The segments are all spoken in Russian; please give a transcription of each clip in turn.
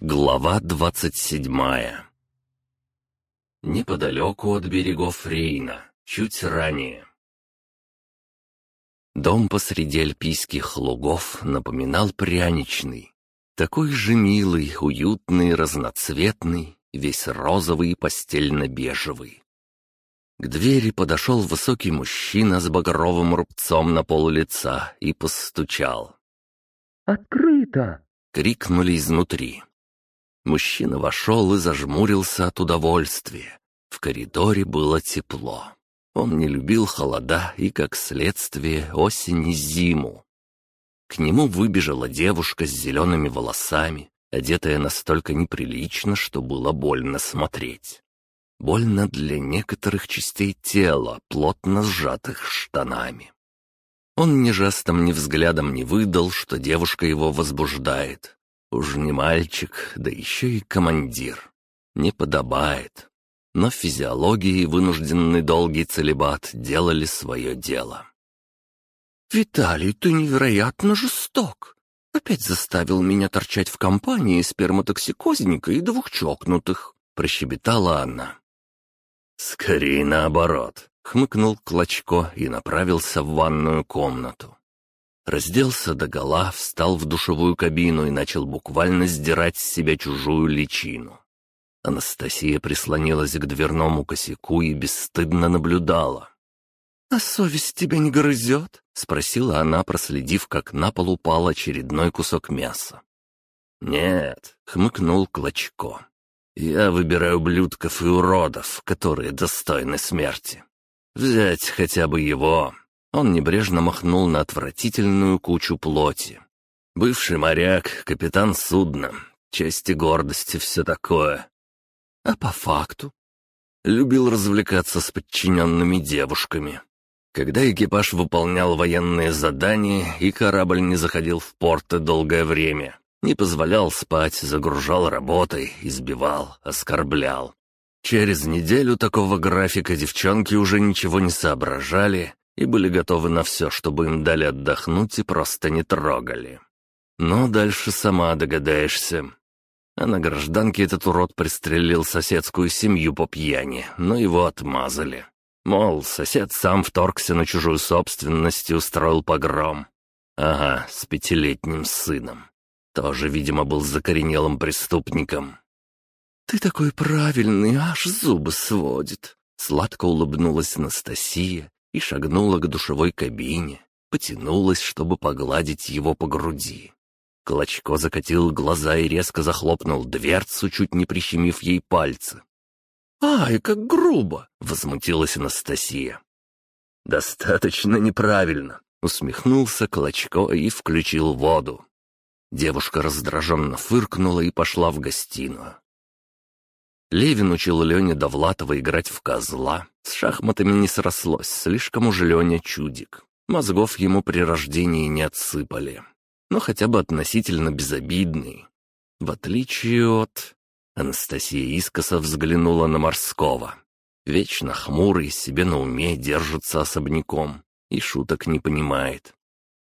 Глава двадцать седьмая Неподалеку от берегов Рейна, чуть ранее. Дом посреди альпийских лугов напоминал пряничный. Такой же милый, уютный, разноцветный, весь розовый и постельно-бежевый. К двери подошел высокий мужчина с багровым рубцом на пол лица и постучал. «Открыто!» — крикнули изнутри. Мужчина вошел и зажмурился от удовольствия. В коридоре было тепло. Он не любил холода и, как следствие, осень и зиму. К нему выбежала девушка с зелеными волосами, одетая настолько неприлично, что было больно смотреть. Больно для некоторых частей тела, плотно сжатых штанами. Он ни жестом, ни взглядом не выдал, что девушка его возбуждает. Уж не мальчик, да еще и командир. Не подобает. Но физиология и вынужденный долгий целебат делали свое дело. «Виталий, ты невероятно жесток. Опять заставил меня торчать в компании сперматоксикозника и двух чокнутых», — прощебетала она. «Скорее наоборот», — хмыкнул Клочко и направился в ванную комнату. Разделся догола, встал в душевую кабину и начал буквально сдирать с себя чужую личину. Анастасия прислонилась к дверному косяку и бесстыдно наблюдала. «А совесть тебя не грызет?» — спросила она, проследив, как на пол упал очередной кусок мяса. «Нет», — хмыкнул Клочко. «Я выбираю блюдков и уродов, которые достойны смерти. Взять хотя бы его, он небрежно махнул на отвратительную кучу плоти. Бывший моряк, капитан судна, честь и гордость и все такое. А по факту? Любил развлекаться с подчиненными девушками. Когда экипаж выполнял военные задания и корабль не заходил в порты долгое время, не позволял спать, загружал работой, избивал, оскорблял. Через неделю такого графика девчонки уже ничего не соображали и были готовы на все, чтобы им дали отдохнуть и просто не трогали. Но дальше сама догадаешься. А на гражданке этот урод пристрелил соседскую семью по пьяни, но его отмазали. Мол, сосед сам вторгся на чужую собственность и устроил погром. Ага, с пятилетним сыном. Тоже, видимо, был закоренелым преступником. «Ты такой правильный, аж зубы сводит!» Сладко улыбнулась Анастасия и шагнула к душевой кабине, потянулась, чтобы погладить его по груди. Клочко закатил глаза и резко захлопнул дверцу, чуть не прищемив ей пальцы. «Ай, как грубо!» — возмутилась Анастасия. «Достаточно неправильно», — усмехнулся Клочко и включил воду. Девушка раздраженно фыркнула и пошла в гостиную. Левин учил Лене Довлатова играть в козла. С шахматами не срослось, слишком уж Леня чудик. Мозгов ему при рождении не отсыпали. Но хотя бы относительно безобидный. В отличие от... Анастасия искоса взглянула на морского. Вечно хмурый, себе на уме, держится особняком. И шуток не понимает.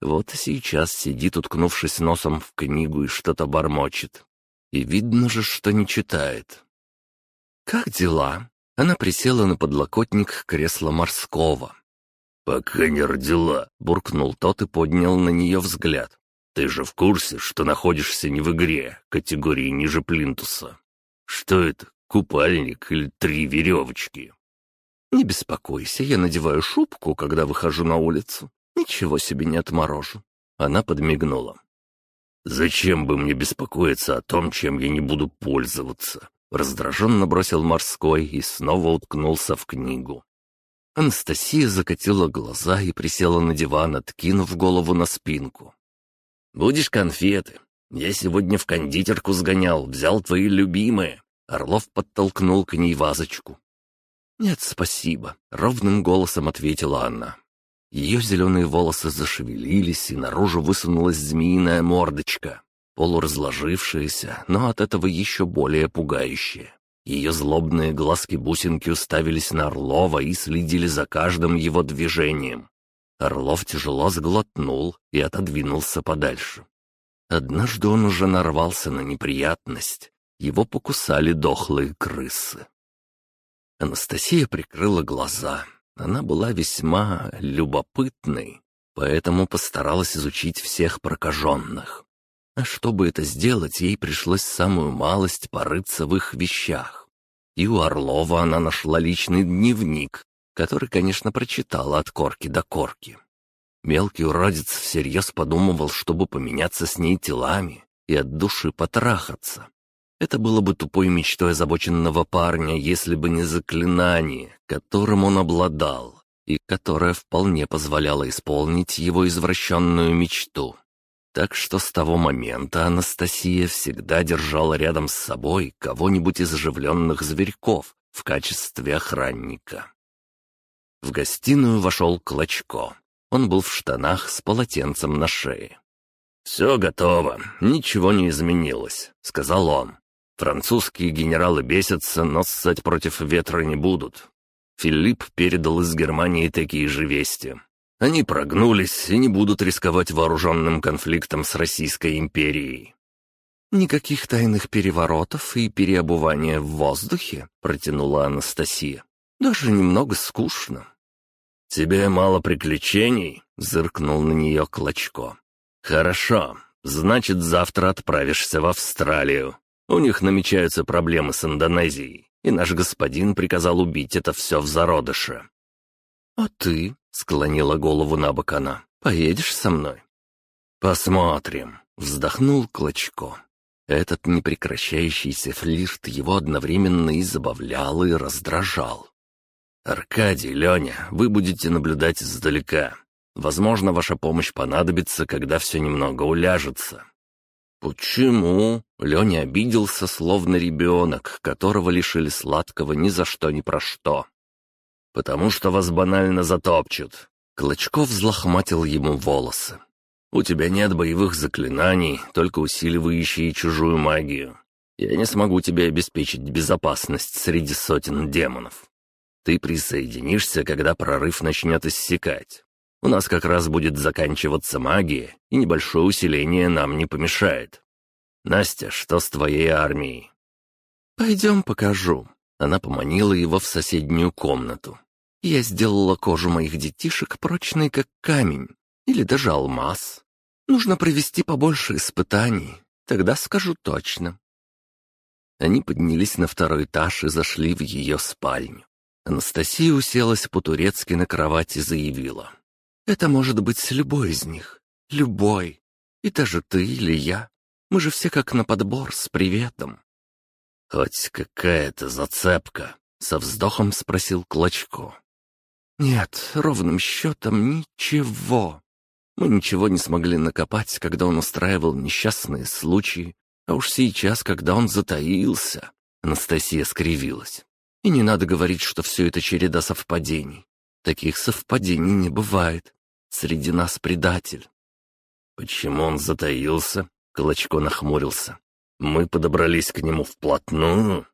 Вот сейчас сидит, уткнувшись носом в книгу и что-то бормочет. И видно же, что не читает. «Как дела?» Она присела на подлокотник кресла морского. «Пока не родила», — буркнул тот и поднял на нее взгляд. «Ты же в курсе, что находишься не в игре, категории ниже плинтуса? Что это, купальник или три веревочки?» «Не беспокойся, я надеваю шубку, когда выхожу на улицу. Ничего себе не отморожу». Она подмигнула. «Зачем бы мне беспокоиться о том, чем я не буду пользоваться? Раздраженно бросил морской и снова уткнулся в книгу. Анастасия закатила глаза и присела на диван, откинув голову на спинку. «Будешь конфеты? Я сегодня в кондитерку сгонял, взял твои любимые». Орлов подтолкнул к ней вазочку. «Нет, спасибо», — ровным голосом ответила она. Ее зеленые волосы зашевелились, и наружу высунулась змеиная мордочка полуразложившаяся, но от этого еще более пугающая. Ее злобные глазки-бусинки уставились на Орлова и следили за каждым его движением. Орлов тяжело сглотнул и отодвинулся подальше. Однажды он уже нарвался на неприятность. Его покусали дохлые крысы. Анастасия прикрыла глаза. Она была весьма любопытной, поэтому постаралась изучить всех прокаженных. А чтобы это сделать, ей пришлось самую малость порыться в их вещах. И у Орлова она нашла личный дневник, который, конечно, прочитала от корки до корки. Мелкий уродец всерьез подумывал, чтобы поменяться с ней телами и от души потрахаться. Это было бы тупой мечтой озабоченного парня, если бы не заклинание, которым он обладал, и которое вполне позволяло исполнить его извращенную мечту. Так что с того момента Анастасия всегда держала рядом с собой кого-нибудь из оживленных зверьков в качестве охранника. В гостиную вошел Клочко. Он был в штанах с полотенцем на шее. «Все готово, ничего не изменилось», — сказал он. «Французские генералы бесятся, но ссать против ветра не будут. Филипп передал из Германии такие же вести. Они прогнулись и не будут рисковать вооруженным конфликтом с Российской империей». «Никаких тайных переворотов и переобувания в воздухе», — протянула Анастасия. «Даже немного скучно». «Тебе мало приключений?» — зыркнул на нее Клочко. «Хорошо. Значит, завтра отправишься в Австралию. У них намечаются проблемы с Индонезией, и наш господин приказал убить это все в зародыше». «А ты?» — склонила голову на бок она. «Поедешь со мной?» «Посмотрим», — вздохнул Клочко. Этот непрекращающийся флирт его одновременно и забавлял, и раздражал. «Аркадий, Леня, вы будете наблюдать издалека. Возможно, ваша помощь понадобится, когда все немного уляжется». «Почему?» — Леня обиделся, словно ребенок, которого лишили сладкого ни за что ни про что. «Потому что вас банально затопчут». Клочков взлохматил ему волосы. «У тебя нет боевых заклинаний, только усиливающие чужую магию. Я не смогу тебе обеспечить безопасность среди сотен демонов. Ты присоединишься, когда прорыв начнет иссякать. У нас как раз будет заканчиваться магия, и небольшое усиление нам не помешает. Настя, что с твоей армией?» «Пойдем покажу». Она поманила его в соседнюю комнату. «Я сделала кожу моих детишек прочной, как камень, или даже алмаз. Нужно провести побольше испытаний, тогда скажу точно». Они поднялись на второй этаж и зашли в ее спальню. Анастасия уселась по-турецки на кровать и заявила. «Это может быть любой из них. Любой. И даже ты или я. Мы же все как на подбор, с приветом». «Хоть какая-то зацепка?» — со вздохом спросил Клочко. «Нет, ровным счетом ничего. Мы ничего не смогли накопать, когда он устраивал несчастные случаи, а уж сейчас, когда он затаился...» Анастасия скривилась. И не надо говорить, что все это череда совпадений. Таких совпадений не бывает. Среди нас предатель. Почему он затаился? Клочко нахмурился. Мы подобрались к нему вплотную.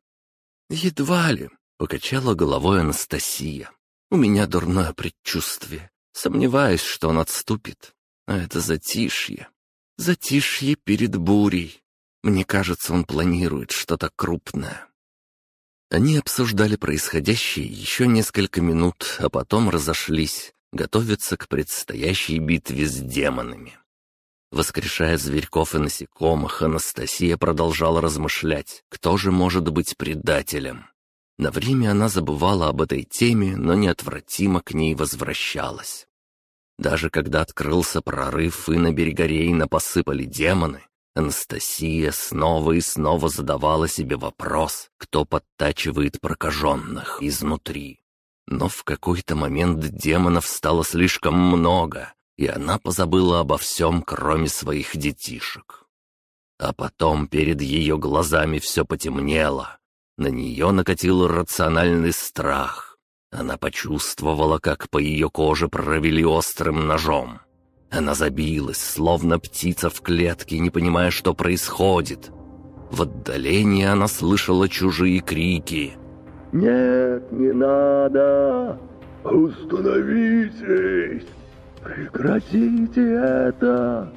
Едва ли, покачала головой Анастасия. У меня дурное предчувствие. Сомневаюсь, что он отступит. А это затишье. Затишье перед бурей. Мне кажется, он планирует что-то крупное. Они обсуждали происходящее еще несколько минут, а потом разошлись, готовятся к предстоящей битве с демонами. Воскрешая зверьков и насекомых, Анастасия продолжала размышлять, кто же может быть предателем. На время она забывала об этой теме, но неотвратимо к ней возвращалась. Даже когда открылся прорыв и на берега Рейна посыпали демоны, Анастасия снова и снова задавала себе вопрос, кто подтачивает прокаженных изнутри. Но в какой-то момент демонов стало слишком много, и она позабыла обо всем, кроме своих детишек. А потом перед ее глазами все потемнело. На нее накатил рациональный страх. Она почувствовала, как по ее коже провели острым ножом. Она забилась, словно птица в клетке, не понимая, что происходит. В отдалении она слышала чужие крики. «Нет, не надо! Установитесь! Прекратите это!»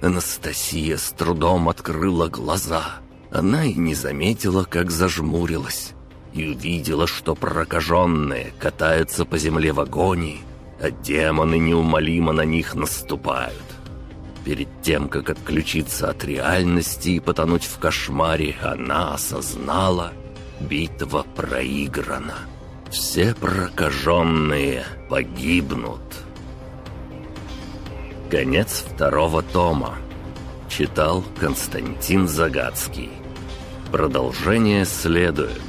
Анастасия с трудом открыла глаза. Она и не заметила, как зажмурилась. И увидела, что прокаженные катаются по земле в агонии, а демоны неумолимо на них наступают. Перед тем, как отключиться от реальности и потонуть в кошмаре, она осознала, битва проиграна. Все прокаженные погибнут. Конец второго тома. Читал Константин Загадский. Продолжение следует.